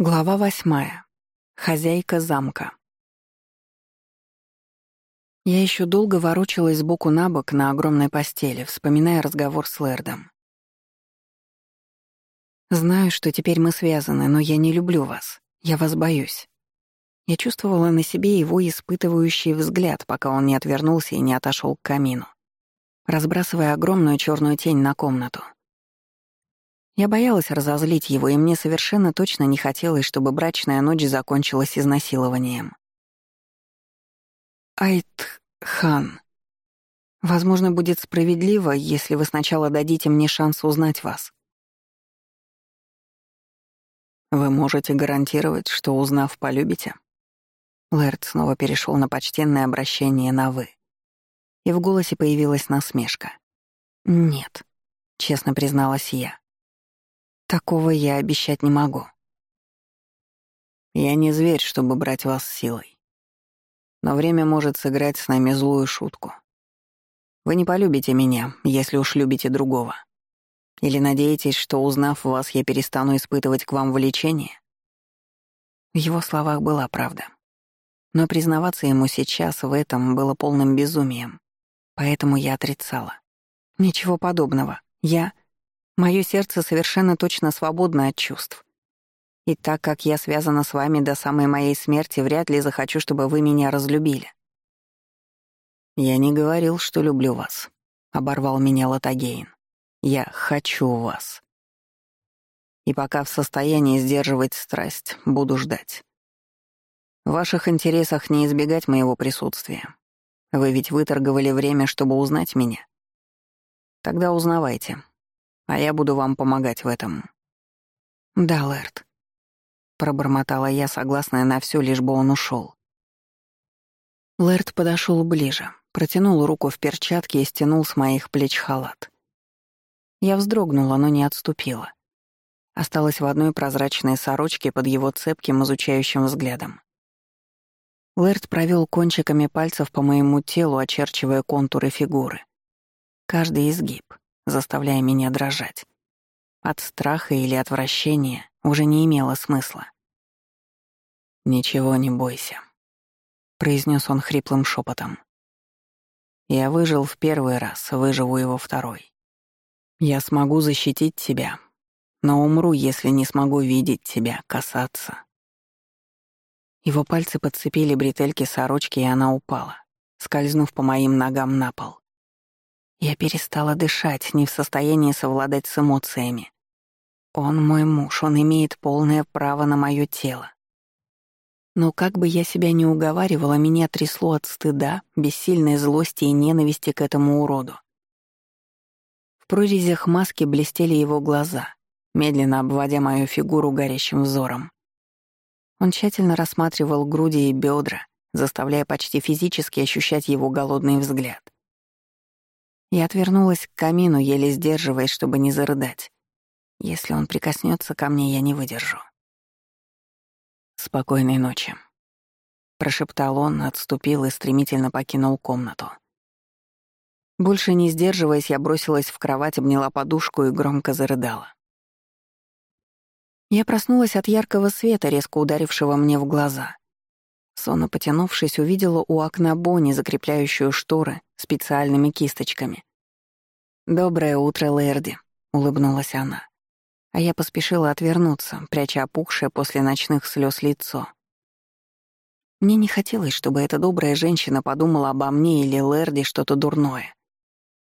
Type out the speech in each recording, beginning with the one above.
Глава восьмая. Хозяйка замка. Я еще долго ворочалась сбоку на бок на огромной постели, вспоминая разговор с Лэрдом. «Знаю, что теперь мы связаны, но я не люблю вас. Я вас боюсь». Я чувствовала на себе его испытывающий взгляд, пока он не отвернулся и не отошел к камину, разбрасывая огромную черную тень на комнату. Я боялась разозлить его, и мне совершенно точно не хотелось, чтобы брачная ночь закончилась изнасилованием. Айтхан, возможно, будет справедливо, если вы сначала дадите мне шанс узнать вас. Вы можете гарантировать, что, узнав, полюбите? Лэрд снова перешел на почтенное обращение на «вы». И в голосе появилась насмешка. «Нет», — честно призналась я. Такого я обещать не могу. Я не зверь, чтобы брать вас силой. Но время может сыграть с нами злую шутку. Вы не полюбите меня, если уж любите другого. Или надеетесь, что, узнав вас, я перестану испытывать к вам влечение? В его словах была правда. Но признаваться ему сейчас в этом было полным безумием. Поэтому я отрицала. Ничего подобного. Я Моё сердце совершенно точно свободно от чувств. И так как я связана с вами до самой моей смерти, вряд ли захочу, чтобы вы меня разлюбили. Я не говорил, что люблю вас, оборвал меня Латагейн. Я хочу вас. И пока в состоянии сдерживать страсть, буду ждать. В ваших интересах не избегать моего присутствия. Вы ведь выторговали время, чтобы узнать меня. Тогда узнавайте, а я буду вам помогать в этом». «Да, Лэрд», — пробормотала я, согласная на все, лишь бы он ушел. Лэрд подошел ближе, протянул руку в перчатке и стянул с моих плеч халат. Я вздрогнула, но не отступила. Осталась в одной прозрачной сорочке под его цепким изучающим взглядом. Лэрд провел кончиками пальцев по моему телу, очерчивая контуры фигуры. Каждый изгиб, заставляя меня дрожать. От страха или отвращения уже не имело смысла. «Ничего не бойся», — произнес он хриплым шепотом. «Я выжил в первый раз, выживу его второй. Я смогу защитить тебя, но умру, если не смогу видеть тебя, касаться». Его пальцы подцепили бретельки сорочки, и она упала, скользнув по моим ногам на пол. Я перестала дышать, не в состоянии совладать с эмоциями. Он мой муж, он имеет полное право на мое тело. Но как бы я себя ни уговаривала, меня трясло от стыда, бессильной злости и ненависти к этому уроду. В прорезях маски блестели его глаза, медленно обводя мою фигуру горящим взором. Он тщательно рассматривал груди и бедра, заставляя почти физически ощущать его голодный взгляд — я отвернулась к камину, еле сдерживаясь, чтобы не зарыдать. Если он прикоснется ко мне, я не выдержу. «Спокойной ночи», — прошептал он, отступил и стремительно покинул комнату. Больше не сдерживаясь, я бросилась в кровать, обняла подушку и громко зарыдала. Я проснулась от яркого света, резко ударившего мне в глаза. Сонно потянувшись, увидела у окна Бонни, закрепляющую шторы специальными кисточками. «Доброе утро, Лэрди», — улыбнулась она. А я поспешила отвернуться, пряча опухшее после ночных слез лицо. Мне не хотелось, чтобы эта добрая женщина подумала обо мне или Лэрди что-то дурное.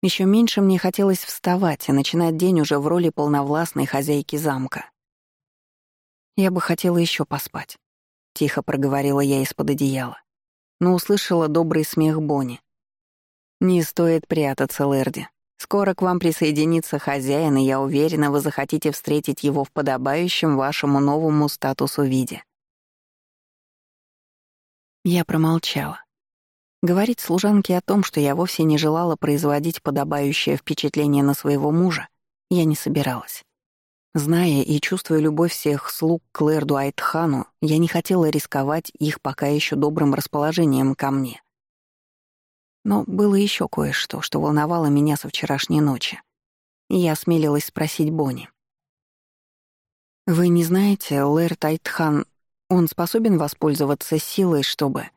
Еще меньше мне хотелось вставать и начинать день уже в роли полновластной хозяйки замка. Я бы хотела еще поспать. Тихо проговорила я из-под одеяла, но услышала добрый смех Бонни. «Не стоит прятаться, Лерди. Скоро к вам присоединится хозяин, и я уверена, вы захотите встретить его в подобающем вашему новому статусу виде». Я промолчала. Говорить служанке о том, что я вовсе не желала производить подобающее впечатление на своего мужа, я не собиралась. Зная и чувствуя любовь всех слуг к Лэрду Айтхану, я не хотела рисковать их пока еще добрым расположением ко мне. Но было еще кое-что, что волновало меня со вчерашней ночи. Я осмелилась спросить Бонни. «Вы не знаете, Лэр Тайтхан, он способен воспользоваться силой, чтобы...»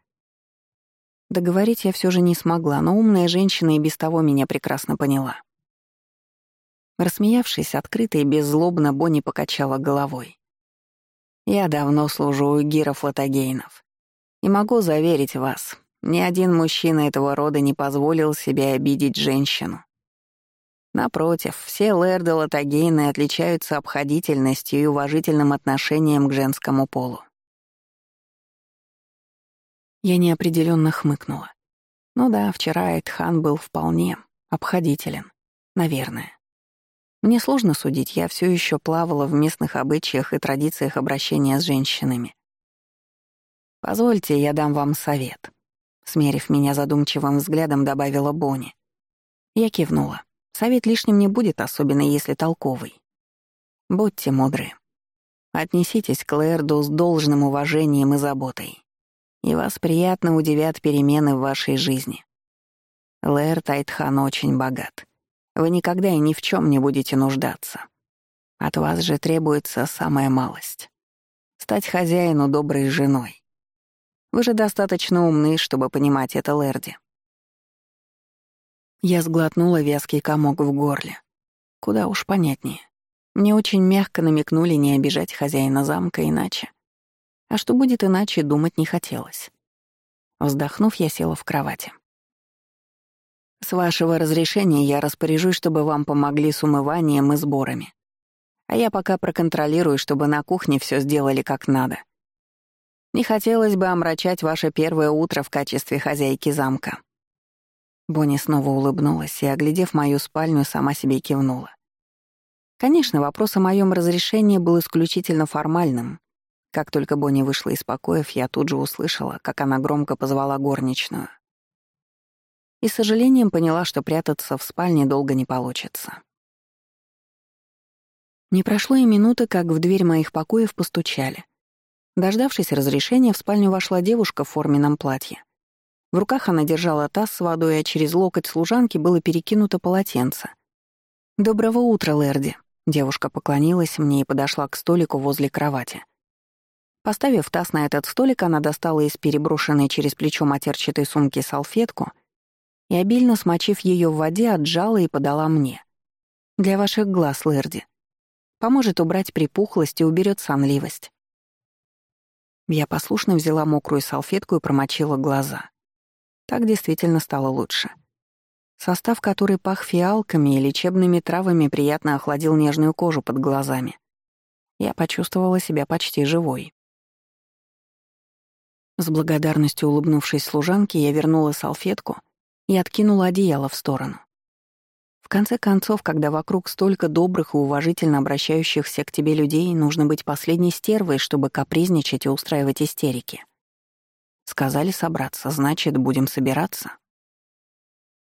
Договорить я все же не смогла, но умная женщина и без того меня прекрасно поняла. Рассмеявшись открыто и беззлобно, Бонни покачала головой. «Я давно служу у гиров Латагейнов. И могу заверить вас, ни один мужчина этого рода не позволил себе обидеть женщину. Напротив, все лэрды Латагейны отличаются обходительностью и уважительным отношением к женскому полу. Я неопределенно хмыкнула. Ну да, вчера Эдхан был вполне обходителен. Наверное. Мне сложно судить, я все еще плавала в местных обычаях и традициях обращения с женщинами. «Позвольте, я дам вам совет», — смерив меня задумчивым взглядом, добавила Бонни. Я кивнула. Совет лишним не будет, особенно если толковый. Будьте мудры. Отнеситесь к Лэрду с должным уважением и заботой. И вас приятно удивят перемены в вашей жизни. Лэр Тайтхан очень богат. Вы никогда и ни в чем не будете нуждаться. От вас же требуется самая малость. Стать хозяину доброй женой. Вы же достаточно умны, чтобы понимать это, Лэрди. Я сглотнула вязкий комок в горле. Куда уж понятнее. Мне очень мягко намекнули не обижать хозяина замка иначе. А что будет иначе, думать не хотелось. Вздохнув, я села в кровати. С вашего разрешения я распоряжусь, чтобы вам помогли с умыванием и сборами. А я пока проконтролирую, чтобы на кухне все сделали как надо. Не хотелось бы омрачать ваше первое утро в качестве хозяйки замка». Бонни снова улыбнулась и, оглядев мою спальню, сама себе кивнула. Конечно, вопрос о моем разрешении был исключительно формальным. Как только Бонни вышла из покоев, я тут же услышала, как она громко позвала горничную и с сожалением поняла, что прятаться в спальне долго не получится. Не прошло и минуты, как в дверь моих покоев постучали. Дождавшись разрешения, в спальню вошла девушка в форменном платье. В руках она держала таз с водой, а через локоть служанки было перекинуто полотенце. «Доброго утра, Лерди!» Девушка поклонилась мне и подошла к столику возле кровати. Поставив таз на этот столик, она достала из переброшенной через плечо матерчатой сумки салфетку и, обильно смочив ее в воде, отжала и подала мне. «Для ваших глаз, Лэрди. Поможет убрать припухлость и уберет сонливость». Я послушно взяла мокрую салфетку и промочила глаза. Так действительно стало лучше. Состав, который пах фиалками и лечебными травами, приятно охладил нежную кожу под глазами. Я почувствовала себя почти живой. С благодарностью улыбнувшись служанке, я вернула салфетку — и откинула одеяло в сторону. Конце концов, когда вокруг столько добрых и уважительно обращающихся к тебе людей, нужно быть последней стервой, чтобы капризничать и устраивать истерики. Сказали собраться, значит, будем собираться.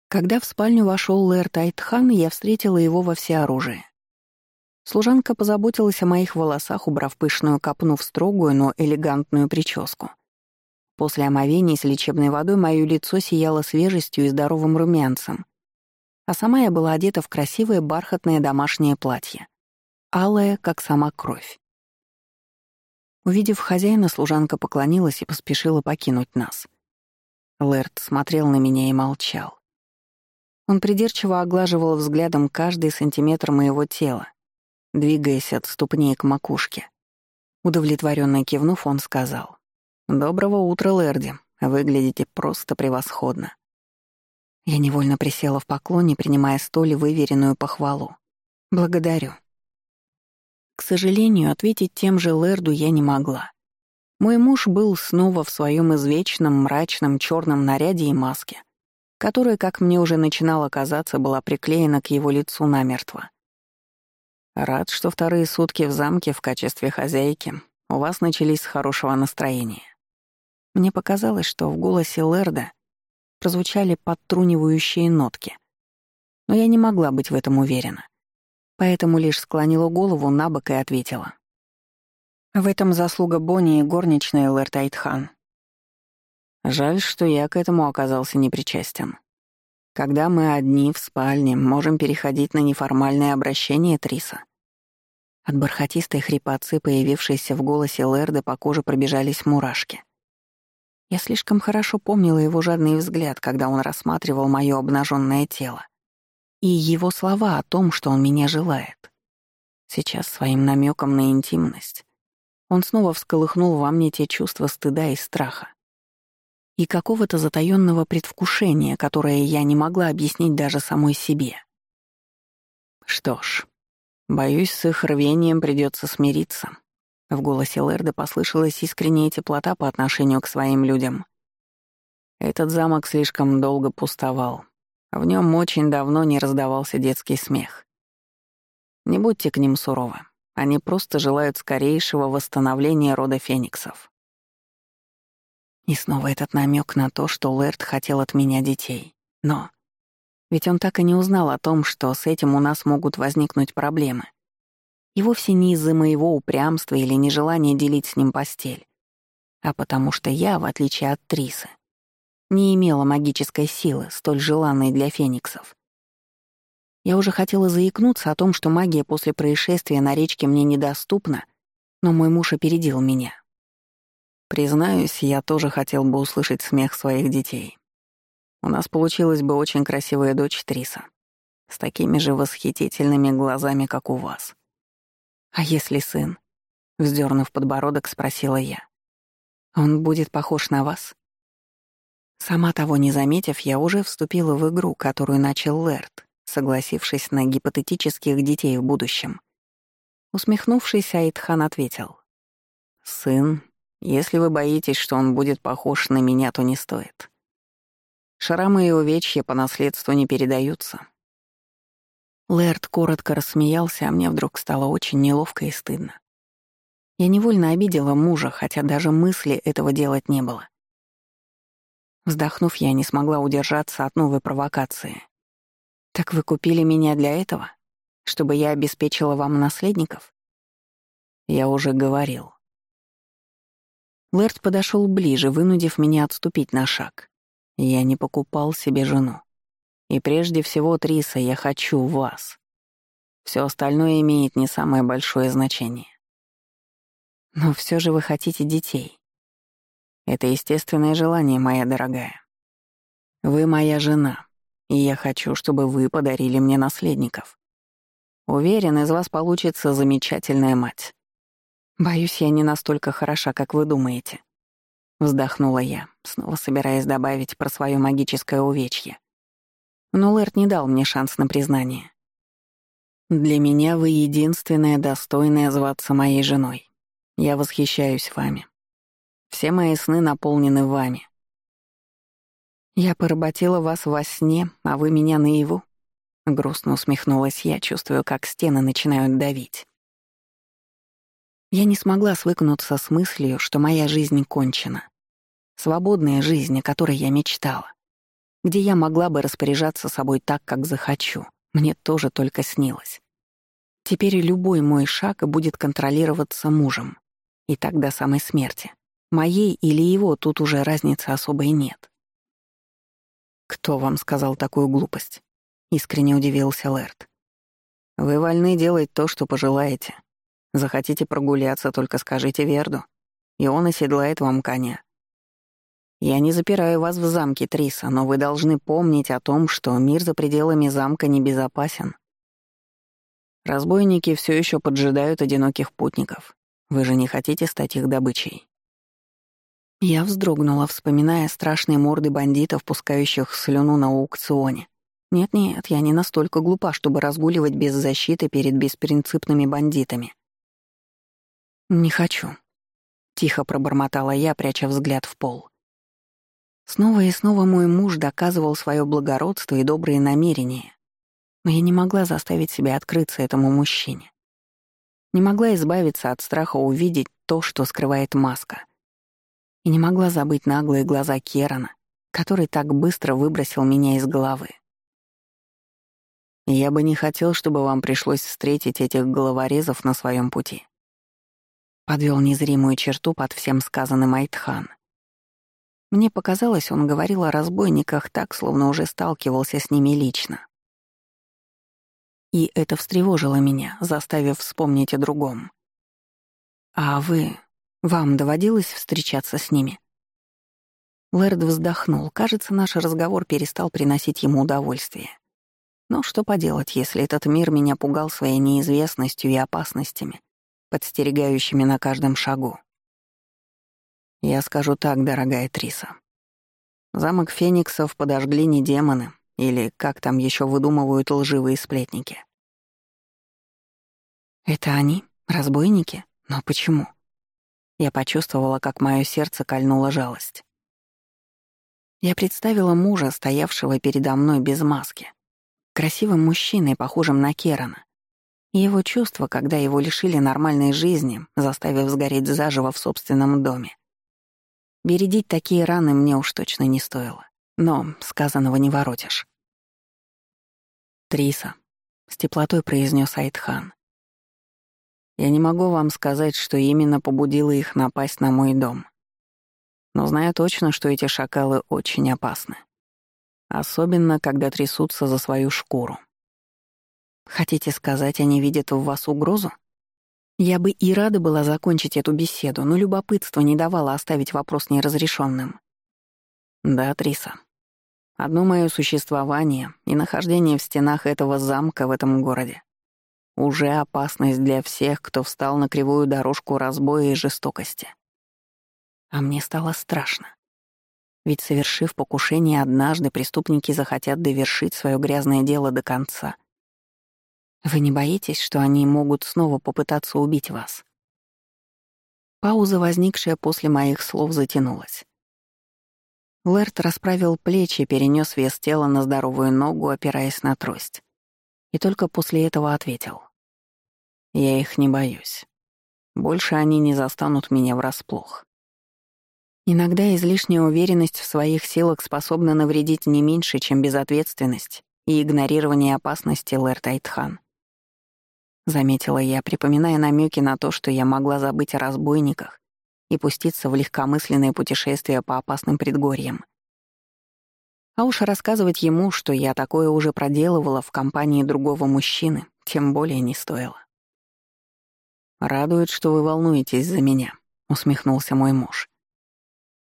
Когда в спальню вошел Лэр Тайтхан, я встретила его во всеоружии. Служанка позаботилась о моих волосах, убрав пышную копну в строгую, но элегантную прическу — После омовения с лечебной водой мое лицо сияло свежестью и здоровым румянцем. А сама я была одета в красивое бархатное домашнее платье. Алое, как сама кровь. Увидев хозяина, служанка поклонилась и поспешила покинуть нас. Лэрд смотрел на меня и молчал. Он придирчиво оглаживал взглядом каждый сантиметр моего тела, двигаясь от ступней к макушке. Удовлетворенно кивнув, он сказал. «Доброго утра, Лэрди. Выглядите просто превосходно». Я невольно присела в поклоне, принимая столь выверенную похвалу. «Благодарю». К сожалению, ответить тем же Лэрду я не могла. Мой муж был снова в своем извечном мрачном черном наряде и маске, которая, как мне уже начинало казаться, была приклеена к его лицу намертво. Рад, что вторые сутки в замке в качестве хозяйки у вас начались с хорошего настроения. Мне показалось, что в голосе Лерда прозвучали подтрунивающие нотки. Но я не могла быть в этом уверена. Поэтому лишь склонила голову на бок и ответила. В этом заслуга Бонни и горничной Лэрд Айтхан. Жаль, что я к этому оказался непричастен. Когда мы одни в спальне, можем переходить на неформальное обращение Триса. От бархатистой хрипотцы, появившейся в голосе Лерда, по коже пробежались мурашки. Я слишком хорошо помнила его жадный взгляд, когда он рассматривал моё обнаженное тело. И его слова о том, что он меня желает. Сейчас своим намеком на интимность он снова всколыхнул во мне те чувства стыда и страха. И какого-то затаённого предвкушения, которое я не могла объяснить даже самой себе. Что ж, боюсь, с их рвением придется смириться. В голосе Лерда послышалась искренняя теплота по отношению к своим людям. Этот замок слишком долго пустовал. В нем очень давно не раздавался детский смех. Не будьте к ним суровы. Они просто желают скорейшего восстановления рода фениксов. И снова этот намек на то, что Лэрд хотел от меня детей. Но ведь он так и не узнал о том, что с этим у нас могут возникнуть проблемы. И вовсе не из-за моего упрямства или нежелания делить с ним постель, а потому что я, в отличие от Трисы, не имела магической силы, столь желанной для фениксов. Я уже хотела заикнуться о том, что магия после происшествия на речке мне недоступна, но мой муж опередил меня. Признаюсь, я тоже хотел бы услышать смех своих детей. У нас получилась бы очень красивая дочь Триса, с такими же восхитительными глазами, как у вас. «А если сын?» — вздернув подбородок, спросила я. «Он будет похож на вас?» Сама того не заметив, я уже вступила в игру, которую начал Лерт, согласившись на гипотетических детей в будущем. Усмехнувшись, Аидхан ответил. «Сын, если вы боитесь, что он будет похож на меня, то не стоит. Шрамы и увечья по наследству не передаются». Лэрд коротко рассмеялся, а мне вдруг стало очень неловко и стыдно. Я невольно обидела мужа, хотя даже мысли этого делать не было. Вздохнув, я не смогла удержаться от новой провокации. «Так вы купили меня для этого? Чтобы я обеспечила вам наследников?» Я уже говорил. Лэрд подошел ближе, вынудив меня отступить на шаг. Я не покупал себе жену. И прежде всего, Триса, я хочу вас. Все остальное имеет не самое большое значение. Но все же вы хотите детей. Это естественное желание, моя дорогая. Вы моя жена, и я хочу, чтобы вы подарили мне наследников. Уверен, из вас получится замечательная мать. Боюсь, я не настолько хороша, как вы думаете. Вздохнула я, снова собираясь добавить про свое магическое увечье. Но Лэрт не дал мне шанс на признание. «Для меня вы единственная достойная зваться моей женой. Я восхищаюсь вами. Все мои сны наполнены вами. «Я поработила вас во сне, а вы меня наяву?» Грустно усмехнулась я, чувствую, как стены начинают давить. Я не смогла свыкнуться с мыслью, что моя жизнь кончена. Свободная жизнь, о которой я мечтала. Где я могла бы распоряжаться собой так, как захочу, мне тоже только снилось. Теперь любой мой шаг будет контролироваться мужем. И так до самой смерти. Моей или его тут уже разницы особой нет. «Кто вам сказал такую глупость?» — искренне удивился Лэрд. «Вы вольны делать то, что пожелаете. Захотите прогуляться, только скажите Верду, и он оседлает вам коня. Я не запираю вас в замке, Триса, но вы должны помнить о том, что мир за пределами замка небезопасен. Разбойники все еще поджидают одиноких путников. Вы же не хотите стать их добычей?» Я вздрогнула, вспоминая страшные морды бандитов, пускающих слюну на аукционе. Нет-нет, я не настолько глупа, чтобы разгуливать без защиты перед беспринципными бандитами. «Не хочу», — тихо пробормотала я, пряча взгляд в пол. Снова и снова мой муж доказывал свое благородство и добрые намерения, но я не могла заставить себя открыться этому мужчине. Не могла избавиться от страха увидеть то, что скрывает маска — и не могла забыть наглые глаза Керана, который так быстро выбросил меня из головы. Я бы не хотел, чтобы вам пришлось встретить этих головорезов на своем пути. Подвел незримую черту под всем сказанным Айтхан. Мне показалось, он говорил о разбойниках так, словно уже сталкивался с ними лично. И это встревожило меня, заставив вспомнить о другом. «А вы... Вам доводилось встречаться с ними?» Лэрд вздохнул. Кажется, наш разговор перестал приносить ему удовольствие. Но что поделать, если этот мир меня пугал своей неизвестностью и опасностями, подстерегающими на каждом шагу? Я скажу так, дорогая Триса. Замок Фениксов подожгли не демоны, или как там еще выдумывают лживые сплетники. Это они? Разбойники? Но почему? Я почувствовала, как мое сердце кольнула жалость. Я представила мужа, стоявшего передо мной без маски. Красивым мужчиной, похожим на Керана. И его чувства, когда его лишили нормальной жизни, заставив сгореть заживо в собственном доме. Бередить такие раны мне уж точно не стоило. Но сказанного не воротишь. «Триса», — с теплотой произнес Айтхан. «Я не могу вам сказать, что именно побудило их напасть на мой дом но знаю точно, что эти шакалы очень опасны. Особенно, когда трясутся за свою шкуру. Хотите сказать, они видят в вас угрозу? Я бы и рада была закончить эту беседу, но любопытство не давало оставить вопрос неразрешенным. Да, Триса. Одно мое существование и нахождение в стенах этого замка в этом городе уже опасность для всех, кто встал на кривую дорожку разбоя и жестокости. А мне стало страшно. Ведь, совершив покушение однажды, преступники захотят довершить свое грязное дело до конца. Вы не боитесь, что они могут снова попытаться убить вас? Пауза, возникшая после моих слов, затянулась. Лэрт расправил плечи, перенес вес тела на здоровую ногу, опираясь на трость. И только после этого ответил. «Я их не боюсь. Больше они не застанут меня врасплох. Иногда излишняя уверенность в своих силах способна навредить не меньше, чем безответственность и игнорирование опасности, Лэр Тайтхан. Заметила я, припоминая намеки на то, что я могла забыть о разбойниках и пуститься в легкомысленное путешествие по опасным предгорьям. А уж рассказывать ему, что я такое уже проделывала в компании другого мужчины, тем более не стоило. «Радует, что вы волнуетесь за меня», — усмехнулся мой муж.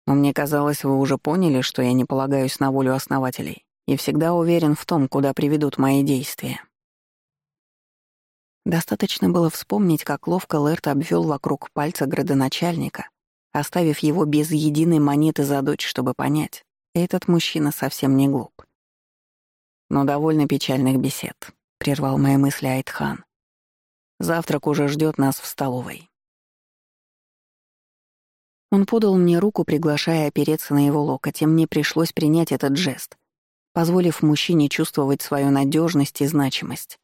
Но мне казалось, вы уже поняли, что я не полагаюсь на волю основателей и всегда уверен в том, куда приведут мои действия. Достаточно было вспомнить, как ловко Лэрт обвел вокруг пальца градоначальника, оставив его без единой монеты за дочь, чтобы понять, этот мужчина совсем не глуп. Но довольно печальных бесед, — прервал мои мысли Айтхан. Завтрак уже ждет нас в столовой. Он подал мне руку, приглашая опереться на его локоть, и мне пришлось принять этот жест, позволив мужчине чувствовать свою надежность и значимость.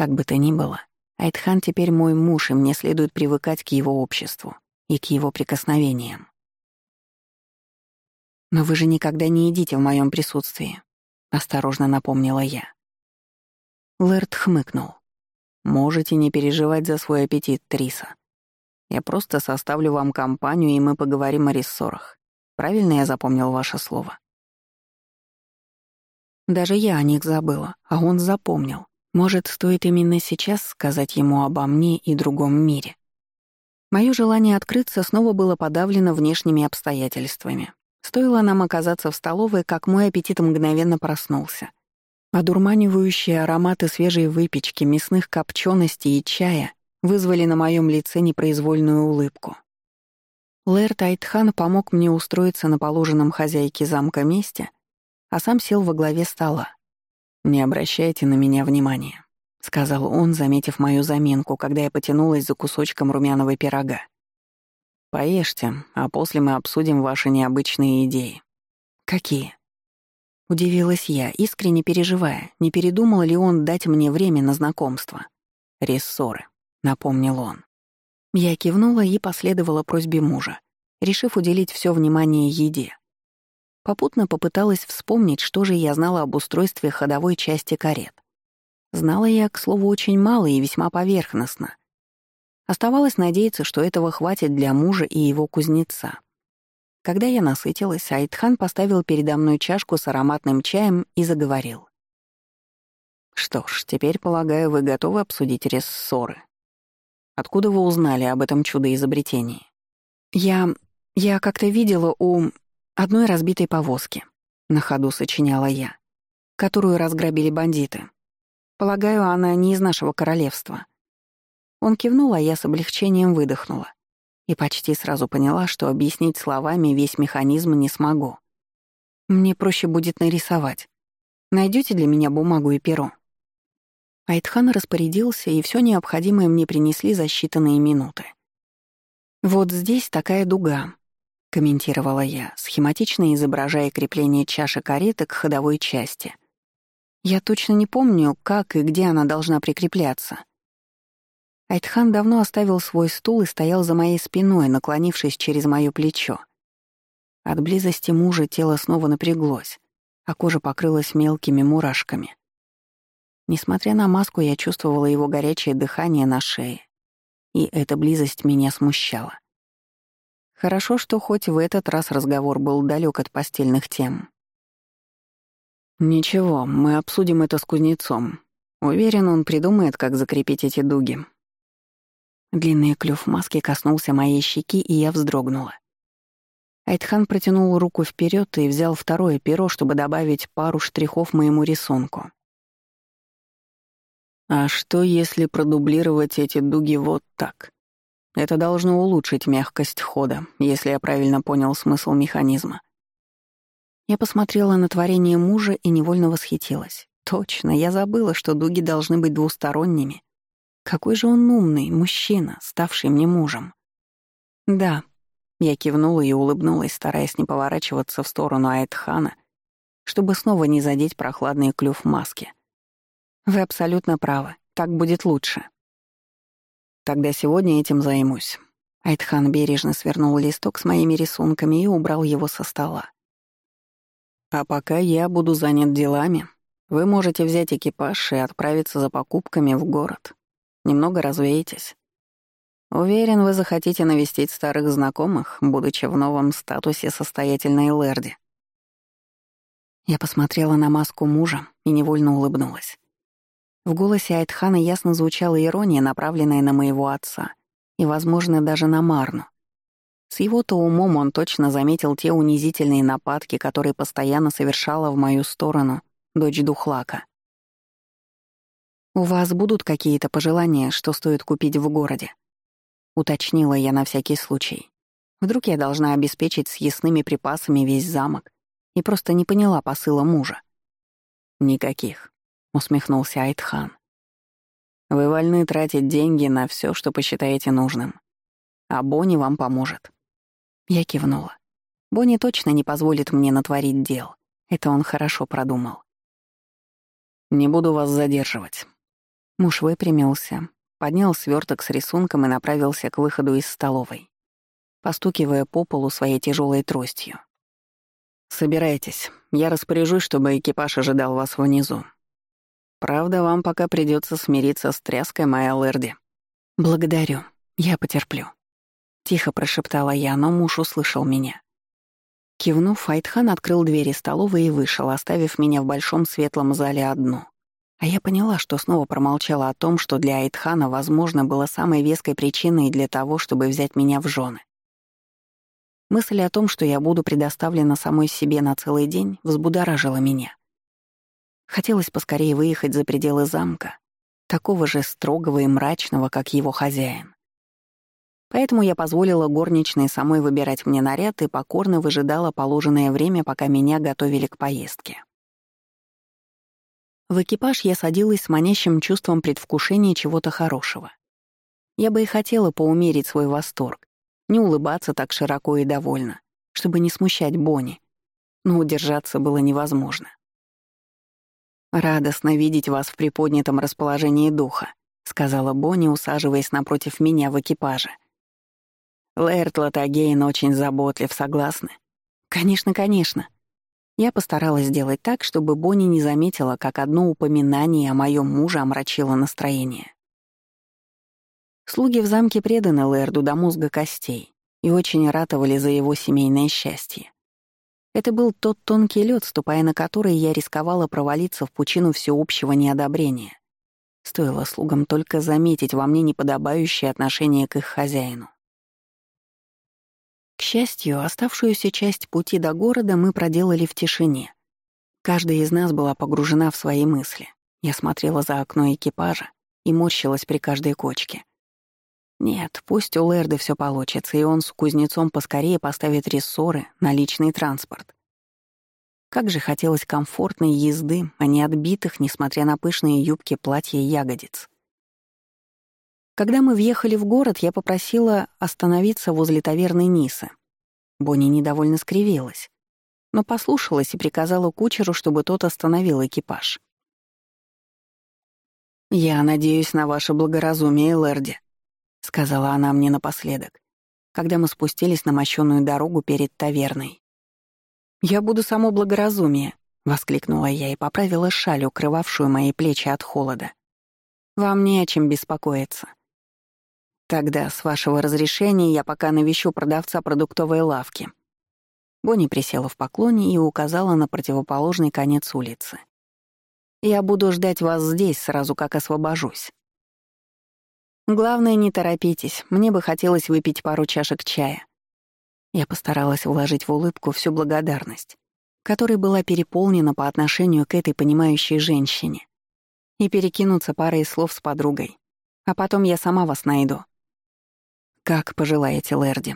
Как бы то ни было, Айтхан теперь мой муж, и мне следует привыкать к его обществу и к его прикосновениям. «Но вы же никогда не едите в моем присутствии», — осторожно напомнила я. Лэрд хмыкнул. «Можете не переживать за свой аппетит, Триса. Я просто составлю вам компанию, и мы поговорим о рессорах. Правильно я запомнил ваше слово?» Даже я о них забыла, а он запомнил. Может, стоит именно сейчас сказать ему обо мне и другом мире. Мое желание открыться снова было подавлено внешними обстоятельствами. Стоило нам оказаться в столовой, как мой аппетит мгновенно проснулся. Одурманивающие ароматы свежей выпечки, мясных копченостей и чая вызвали на моем лице непроизвольную улыбку. Лэр Тайтхан помог мне устроиться на положенном хозяйке замка месте, а сам сел во главе стола. «Не обращайте на меня внимания», — сказал он, заметив мою заминку, когда я потянулась за кусочком румяного пирога. «Поешьте, а после мы обсудим ваши необычные идеи». «Какие?» Удивилась я, искренне переживая, не передумал ли он дать мне время на знакомство. Рессоры. — напомнил он. Я кивнула и последовала просьбе мужа, решив уделить все внимание еде. Попутно попыталась вспомнить, что же я знала об устройстве ходовой части карет. Знала я, к слову, очень мало и весьма поверхностно. Оставалось надеяться, что этого хватит для мужа и его кузнеца. Когда я насытилась, Айтхан поставил передо мной чашку с ароматным чаем и заговорил. Что ж, теперь, полагаю, вы готовы обсудить рессоры. Откуда вы узнали об этом чудо-изобретении? Я... я как-то видела у одной разбитой повозки. На ходу сочиняла я. Которую разграбили бандиты. Полагаю, она не из нашего королевства. Он кивнул, а я с облегчением выдохнула. И почти сразу поняла, что объяснить словами весь механизм не смогу. Мне проще будет нарисовать. Найдете для меня бумагу и перо?» Айтхан распорядился, и все необходимое мне принесли за считанные минуты. «Вот здесь такая дуга», — комментировала я, схематично изображая крепление чаши кареты к ходовой части. «Я точно не помню, как и где она должна прикрепляться». Айтхан давно оставил свой стул и стоял за моей спиной, наклонившись через моё плечо. От близости мужа тело снова напряглось, а кожа покрылась мелкими мурашками. Несмотря на маску, я чувствовала его горячее дыхание на шее, и эта близость меня смущала. Хорошо, что хоть в этот раз разговор был далек от постельных тем. «Ничего, мы обсудим это с кузнецом. Уверен, он придумает, как закрепить эти дуги». Длинный клюв маски коснулся моей щеки, и я вздрогнула. Айтхан протянул руку вперед и взял второе перо, чтобы добавить пару штрихов моему рисунку. А что, если продублировать эти дуги вот так? Это должно улучшить мягкость хода, если я правильно понял смысл механизма. Я посмотрела на творение мужа и невольно восхитилась. Точно, я забыла, что дуги должны быть двусторонними. Какой же он умный, мужчина, ставший мне мужем. Да, я кивнула и улыбнулась, стараясь не поворачиваться в сторону Айтхана, чтобы снова не задеть прохладный клюв маски. «Вы абсолютно правы. Так будет лучше». «Тогда сегодня этим займусь». Айтхан бережно свернул листок с моими рисунками и убрал его со стола. «А пока я буду занят делами, вы можете взять экипаж и отправиться за покупками в город. Немного развеетесь. Уверен, вы захотите навестить старых знакомых, будучи в новом статусе состоятельной Лерди. Я посмотрела на маску мужа и невольно улыбнулась. В голосе Айтхана ясно звучала ирония, направленная на моего отца, и, возможно, даже на Марну. С его-то умом он точно заметил те унизительные нападки, которые постоянно совершала в мою сторону дочь Духлака. «У вас будут какие-то пожелания, что стоит купить в городе?» уточнила я на всякий случай. Вдруг я должна обеспечить съестными припасами весь замок и просто не поняла посыла мужа. «Никаких», — усмехнулся Айтхан. «Вы вольны тратить деньги на все, что посчитаете нужным. А Бонни вам поможет». Я кивнула. Бонни точно не позволит мне натворить дел. Это он хорошо продумал. «Не буду вас задерживать». Муж выпрямился, поднял сверток с рисунком и направился к выходу из столовой, постукивая по полу своей тяжелой тростью. «Собирайтесь. Я распоряжусь, чтобы экипаж ожидал вас внизу. Правда, вам пока придется смириться с тряской моя Лерди». «Благодарю. Я потерплю». Тихо прошептала я, но муж услышал меня. Кивнув, Айтхан открыл двери столовой и вышел, оставив меня в большом светлом зале одну. А я поняла, что снова промолчала о том, что для Айтхана, возможно, было самой веской причиной для того, чтобы взять меня в жены. Мысль о том, что я буду предоставлена самой себе на целый день, взбудоражила меня. Хотелось поскорее выехать за пределы замка, такого же строгого и мрачного, как его хозяин. Поэтому я позволила горничной самой выбирать мне наряд и покорно выжидала положенное время, пока меня готовили к поездке. В экипаж я садилась с манящим чувством предвкушения чего-то хорошего. Я бы и хотела поумерить свой восторг, не улыбаться так широко и довольно, чтобы не смущать Бонни, но удержаться было невозможно. «Радостно видеть вас в приподнятом расположении духа», — сказала Бонни, усаживаясь напротив меня в экипаже. «Лэрт Латагейн очень заботлив, согласны?» «Конечно, конечно», я постаралась сделать так, чтобы Бонни не заметила, как одно упоминание о моем муже омрачило настроение. Слуги в замке преданы Лэрду до мозга костей и очень ратовали за его семейное счастье. Это был тот тонкий лед, ступая на который я рисковала провалиться в пучину всеобщего неодобрения. Стоило слугам только заметить во мне неподобающее отношение к их хозяину. К счастью, оставшуюся часть пути до города мы проделали в тишине. Каждая из нас была погружена в свои мысли. Я смотрела за окно экипажа и морщилась при каждой кочке. Нет, пусть у Лерды все получится, и он с кузнецом поскорее поставит рессоры на личный транспорт. Как же хотелось комфортной езды, а не отбитых, несмотря на пышные юбки, платья и ягодиц. Когда мы въехали в город, я попросила остановиться возле таверны Нисы. Бонни недовольно скривилась, но послушалась и приказала кучеру, чтобы тот остановил экипаж. «Я надеюсь на ваше благоразумие, Лерди», — сказала она мне напоследок, когда мы спустились на мощенную дорогу перед таверной. «Я буду само благоразумие», — воскликнула я и поправила шаль, укрывавшую мои плечи от холода. «Вам не о чем беспокоиться. Тогда, с вашего разрешения, я пока навещу продавца продуктовой лавки». Бонни присела в поклоне и указала на противоположный конец улицы. Я буду ждать вас здесь сразу, как освобожусь. Главное, не торопитесь. Мне бы хотелось выпить пару чашек чая. Я постаралась вложить в улыбку всю благодарность, которой была переполнена по отношению к этой понимающей женщине, и перекинуться парой слов с подругой. А потом я сама вас найду. Как пожелаете, Лерди.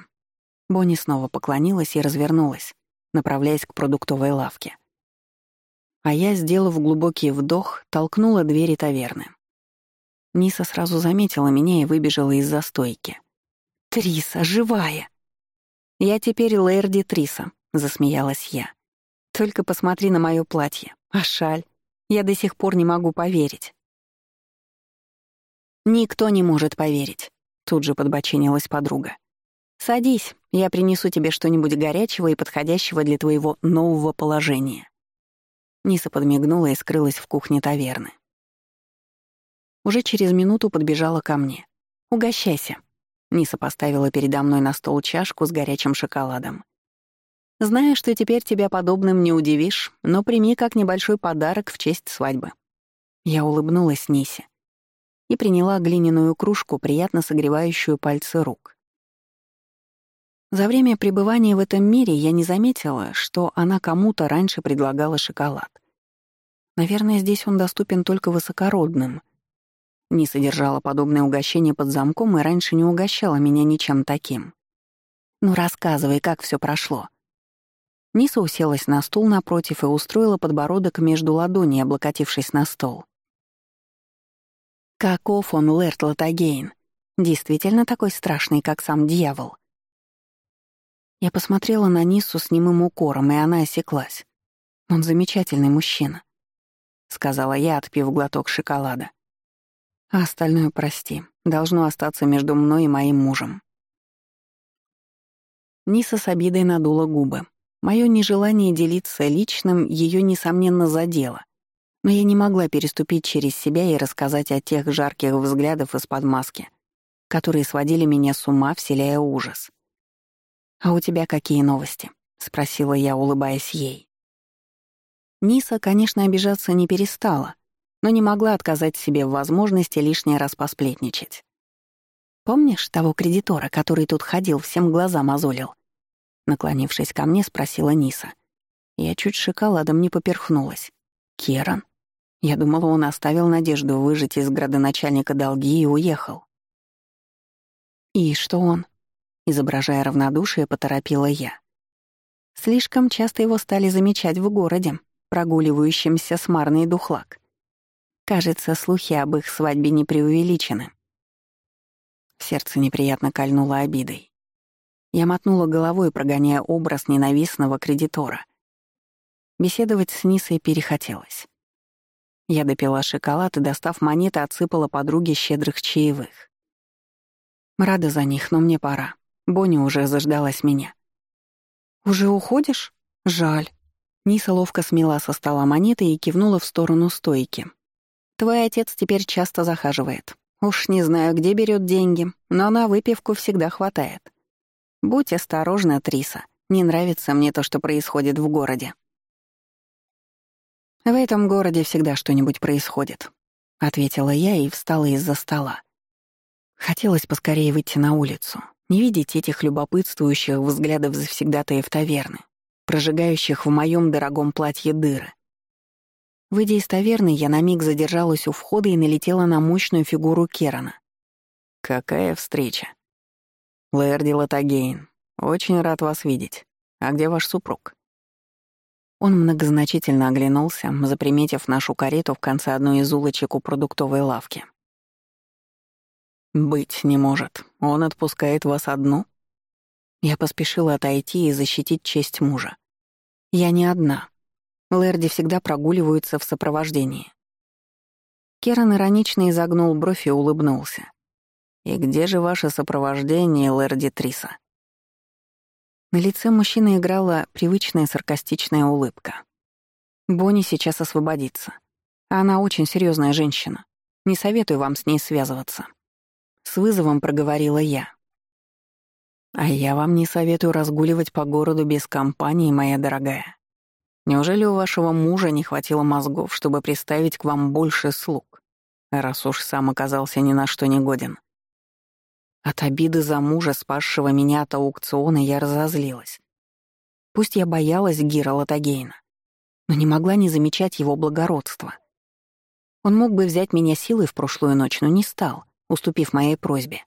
Бонни снова поклонилась и развернулась, направляясь к продуктовой лавке а я, сделав глубокий вдох, толкнула двери таверны. Ниса сразу заметила меня и выбежала из застойки. «Триса, живая!» «Я теперь Лэрди Триса», — засмеялась я. «Только посмотри на мое платье. А шаль? Я до сих пор не могу поверить». «Никто не может поверить», — тут же подбочинилась подруга. «Садись, я принесу тебе что-нибудь горячего и подходящего для твоего нового положения». Ниса подмигнула и скрылась в кухне таверны. Уже через минуту подбежала ко мне. «Угощайся». Ниса поставила передо мной на стол чашку с горячим шоколадом. «Знаю, что теперь тебя подобным не удивишь, но прими как небольшой подарок в честь свадьбы». Я улыбнулась Нисе и приняла глиняную кружку, приятно согревающую пальцы рук. За время пребывания в этом мире я не заметила, что она кому-то раньше предлагала шоколад. Наверное, здесь он доступен только высокородным. Не содержала подобное угощение под замком и раньше не угощала меня ничем таким. «Ну, рассказывай, как все прошло». Ниса уселась на стул напротив и устроила подбородок между ладоней, облокотившись на стол. «Каков он, Лэрт Латагейн? Действительно такой страшный, как сам дьявол?» Я посмотрела на Нису с немым укором, и она осеклась. «Он замечательный мужчина», — сказала я, отпив глоток шоколада. «А остальное, прости, должно остаться между мной и моим мужем». Ниса с обидой надула губы. Мое нежелание делиться личным ее, несомненно, задело. Но я не могла переступить через себя и рассказать о тех жарких взглядах из-под маски, которые сводили меня с ума, вселяя ужас. «А у тебя какие новости?» — спросила я, улыбаясь ей. Ниса, конечно, обижаться не перестала, но не могла отказать себе в возможности лишний раз посплетничать. «Помнишь того кредитора, который тут ходил, всем глаза мозолил?» Наклонившись ко мне, спросила Ниса. Я чуть шоколадом не поперхнулась. «Керан?» Я думала, он оставил надежду выжить из градоначальника долги и уехал. «И что он?» Изображая равнодушие, поторопила я. Слишком часто его стали замечать в городе, прогуливающимся с Марной Духлак. Кажется, слухи об их свадьбе не преувеличены. Сердце неприятно кольнуло обидой. Я мотнула головой, прогоняя образ ненавистного кредитора. Беседовать с Нисой перехотелось. Я допила шоколад и, достав монеты, отсыпала подруге щедрых чаевых. Рада за них, но мне пора. Бонни уже заждалась меня. «Уже уходишь? Жаль». Ниса ловко смела со стола монеты и кивнула в сторону стойки. «Твой отец теперь часто захаживает. Уж не знаю, где берет деньги, но на выпивку всегда хватает. Будь осторожна, Триса. Не нравится мне то, что происходит в городе». «В этом городе всегда что-нибудь происходит», — ответила я и встала из-за стола. Хотелось поскорее выйти на улицу, не видеть этих любопытствующих взглядов завсегдатаев таверны, прожигающих в моем дорогом платье дыры. Выйдя из таверны, я на миг задержалась у входа и налетела на мощную фигуру Керана. «Какая встреча!» «Лэрди Латагейн, очень рад вас видеть. А где ваш супруг?» Он многозначительно оглянулся, заприметив нашу карету в конце одной из улочек у продуктовой лавки. «Быть не может. Он отпускает вас одну?» Я поспешила отойти и защитить честь мужа. «Я не одна. Лэрди всегда прогуливаются в сопровождении». Керан иронично изогнул бровь и улыбнулся. «И где же ваше сопровождение, Лэрди Триса?» На лице мужчины играла привычная саркастичная улыбка. Бонни сейчас освободится. Она очень серьезная женщина. Не советую вам с ней связываться. С вызовом проговорила я. А я вам не советую разгуливать по городу без компании, моя дорогая. Неужели у вашего мужа не хватило мозгов, чтобы приставить к вам больше слуг, раз уж сам оказался ни на что не годен? От обиды за мужа, спасшего меня от аукциона, я разозлилась. Пусть я боялась Гира Латагейна, но не могла не замечать его благородства. Он мог бы взять меня силой в прошлую ночь, но не стал — уступив моей просьбе.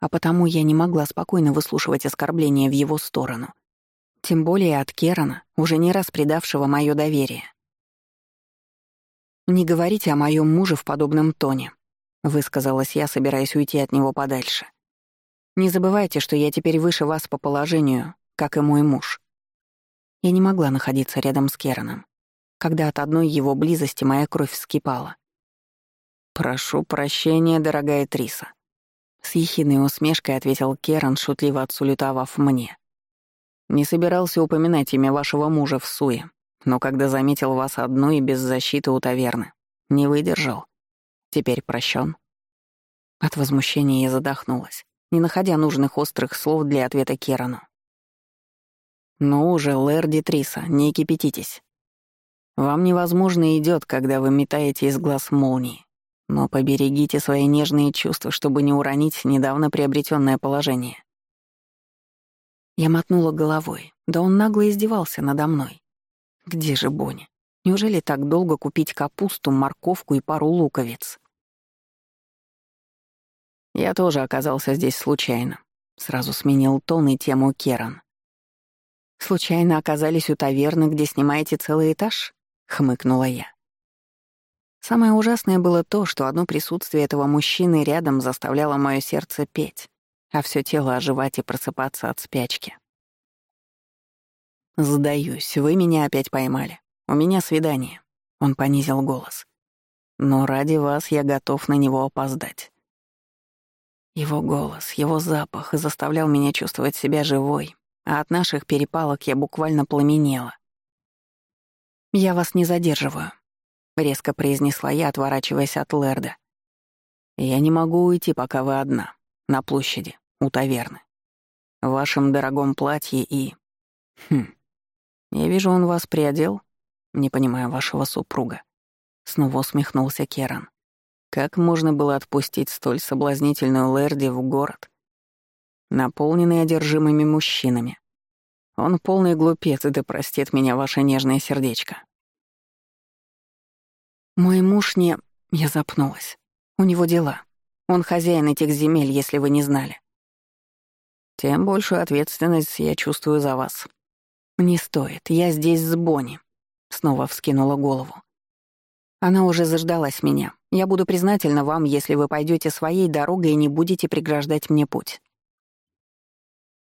А потому я не могла спокойно выслушивать оскорбления в его сторону. Тем более от Керана, уже не раз предавшего мое доверие. «Не говорите о моем муже в подобном тоне», — высказалась я, собираясь уйти от него подальше. «Не забывайте, что я теперь выше вас по положению, как и мой муж». Я не могла находиться рядом с Кераном, когда от одной его близости моя кровь вскипала. «Прошу прощения, дорогая Триса», — с ехидной усмешкой ответил Керан, шутливо отсулютовав мне. «Не собирался упоминать имя вашего мужа в суе, но когда заметил вас одну и без защиты у таверны, не выдержал. Теперь прощен. От возмущения я задохнулась, не находя нужных острых слов для ответа Керану. «Ну уже, Лэрди Триса, не кипятитесь. Вам невозможно идет, когда вы метаете из глаз молнии. Но поберегите свои нежные чувства, чтобы не уронить недавно приобретенное положение. Я мотнула головой. Да он нагло издевался надо мной. Где же Бонни? Неужели так долго купить капусту, морковку и пару луковиц? Я тоже оказался здесь случайно. Сразу сменил тон и тему Керан. «Случайно оказались у таверны, где снимаете целый этаж?» — хмыкнула я. Самое ужасное было то, что одно присутствие этого мужчины рядом заставляло мое сердце петь, а все тело оживать и просыпаться от спячки. «Сдаюсь, вы меня опять поймали. У меня свидание», — он понизил голос. «Но ради вас я готов на него опоздать». Его голос, его запах заставлял меня чувствовать себя живой, а от наших перепалок я буквально пламенела. «Я вас не задерживаю», — резко произнесла я, отворачиваясь от Лерда. «Я не могу уйти, пока вы одна, на площади, у таверны. В вашем дорогом платье и... Хм. Я вижу, он вас приодел. Не понимаю вашего супруга». Снова усмехнулся Керан. Как можно было отпустить столь соблазнительную Лерди в город, наполненный одержимыми мужчинами? Он полный глупец, да простит меня ваше нежное сердечко. «Мой муж не...» Я запнулась. «У него дела. Он хозяин этих земель, если вы не знали». «Тем большую ответственность я чувствую за вас». «Не стоит. Я здесь с Бонни», — снова вскинула голову. «Она уже заждалась меня. Я буду признательна вам, если вы пойдете своей дорогой и не будете преграждать мне путь».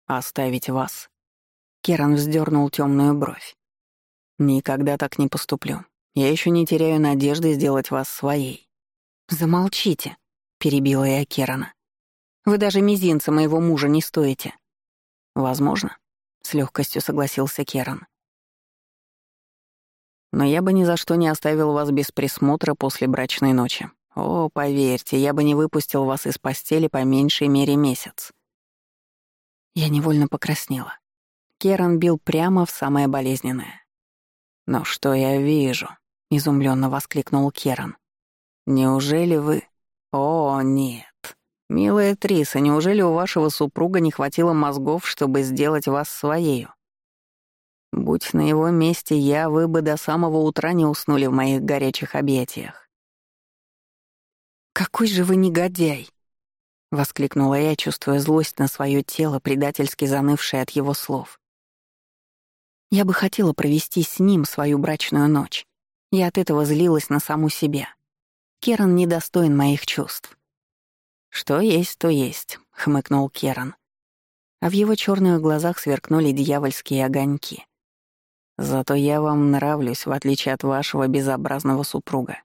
«Оставить вас?» Керан вздернул темную бровь. «Никогда так не поступлю. Я еще не теряю надежды сделать вас своей». «Замолчите», — перебила я Керана. «Вы даже мизинца моего мужа не стоите». «Возможно», — с легкостью согласился Керан. «Но я бы ни за что не оставил вас без присмотра после брачной ночи. О, поверьте, я бы не выпустил вас из постели по меньшей мере месяц». Я невольно покраснела. Керан бил прямо в самое болезненное. «Но что я вижу?» — изумленно воскликнул Керан. «Неужели вы...» «О, нет. Милая Триса, неужели у вашего супруга не хватило мозгов, чтобы сделать вас своею? Будь на его месте я, вы бы до самого утра не уснули в моих горячих объятиях». «Какой же вы негодяй!» — воскликнула я, чувствуя злость на свое тело, предательски занывшее от его слов. Я бы хотела провести с ним свою брачную ночь. Я от этого злилась на саму себя. Керан недостоин моих чувств. «Что есть, то есть», — хмыкнул Керан. А в его черных глазах сверкнули дьявольские огоньки. «Зато я вам нравлюсь, в отличие от вашего безобразного супруга.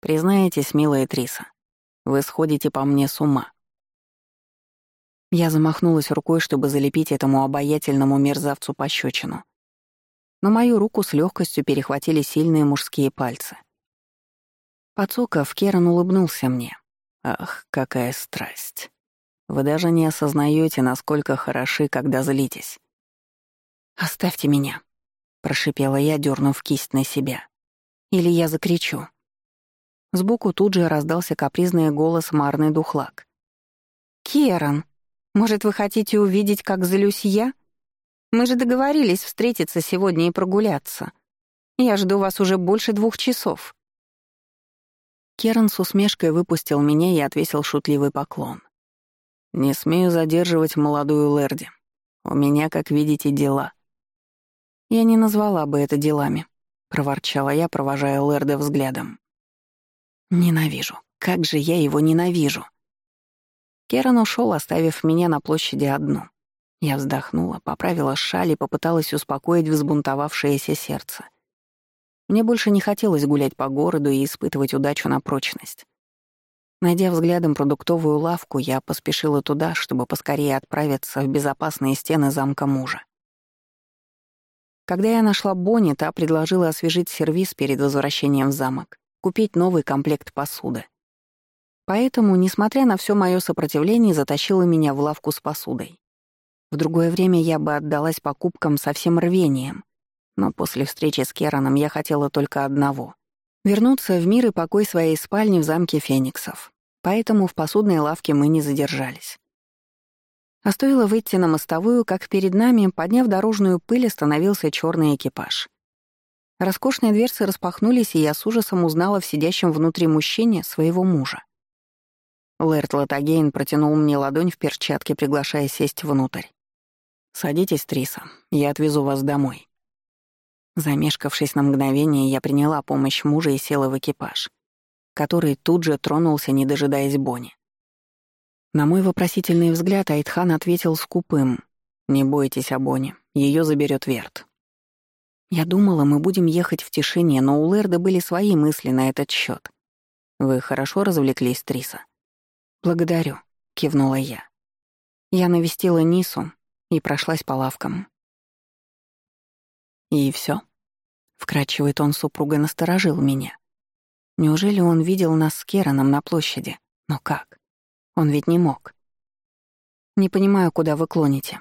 Признаетесь, милая Триса, вы сходите по мне с ума. Я замахнулась рукой, чтобы залепить этому обаятельному мерзавцу пощечину. Но мою руку с легкостью перехватили сильные мужские пальцы. Подсоков, Керан улыбнулся мне. «Ах, какая страсть! Вы даже не осознаете, насколько хороши, когда злитесь». «Оставьте меня», — прошипела я, дернув кисть на себя. «Или я закричу». Сбоку тут же раздался капризный голос Марны Духлак. «Керан!» Может, вы хотите увидеть, как злюсь я? Мы же договорились встретиться сегодня и прогуляться. Я жду вас уже больше двух часов». Керн с усмешкой выпустил меня и отвесил шутливый поклон. «Не смею задерживать молодую Лерди. У меня, как видите, дела». «Я не назвала бы это делами», — проворчала я, провожая Лерда взглядом. «Ненавижу. Как же я его ненавижу!» Керан ушел, оставив меня на площади одну. Я вздохнула, поправила шаль и попыталась успокоить взбунтовавшееся сердце. Мне больше не хотелось гулять по городу и испытывать удачу на прочность. Найдя взглядом продуктовую лавку, я поспешила туда, чтобы поскорее отправиться в безопасные стены замка мужа. Когда я нашла Бонни, та предложила освежить сервиз перед возвращением в замок, купить новый комплект посуды. Поэтому, несмотря на все мое сопротивление, затащила меня в лавку с посудой. В другое время я бы отдалась покупкам со всем рвением, но после встречи с Кераном я хотела только одного — вернуться в мир и покой своей спальни в замке Фениксов. Поэтому в посудной лавке мы не задержались. А стоило выйти на мостовую, как перед нами, подняв дорожную пыль, остановился черный экипаж. Роскошные дверцы распахнулись, и я с ужасом узнала в сидящем внутри мужчине своего мужа. Лэрт Латагейн протянул мне ладонь в перчатке, приглашая сесть внутрь. «Садитесь, Триса, я отвезу вас домой». Замешкавшись на мгновение, я приняла помощь мужа и села в экипаж, который тут же тронулся, не дожидаясь Бонни. На мой вопросительный взгляд Айтхан ответил скупым. «Не бойтесь о Бонни, ее заберет Верт». Я думала, мы будем ехать в тишине, но у Лерда были свои мысли на этот счет. «Вы хорошо развлеклись, Триса?» «Благодарю», — кивнула я. Я навестила Нису и прошлась по лавкам. «И все? Вкрадчивый тон супруга насторожил меня. Неужели он видел нас с Кераном на площади? Но как? Он ведь не мог. «Не понимаю, куда вы клоните».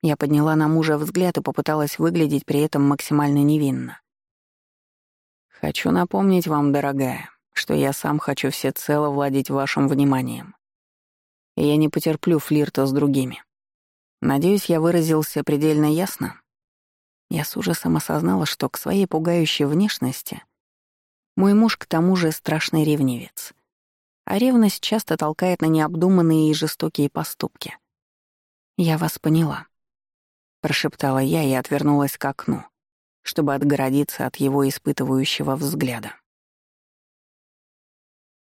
Я подняла на мужа взгляд и попыталась выглядеть при этом максимально невинно. «Хочу напомнить вам, дорогая, что я сам хочу всецело владеть вашим вниманием. И я не потерплю флирта с другими. Надеюсь, я выразился предельно ясно. Я с ужасом осознала, что к своей пугающей внешности мой муж к тому же страшный ревнивец. А ревность часто толкает на необдуманные и жестокие поступки. «Я вас поняла», — прошептала я и отвернулась к окну, чтобы отгородиться от его испытывающего взгляда.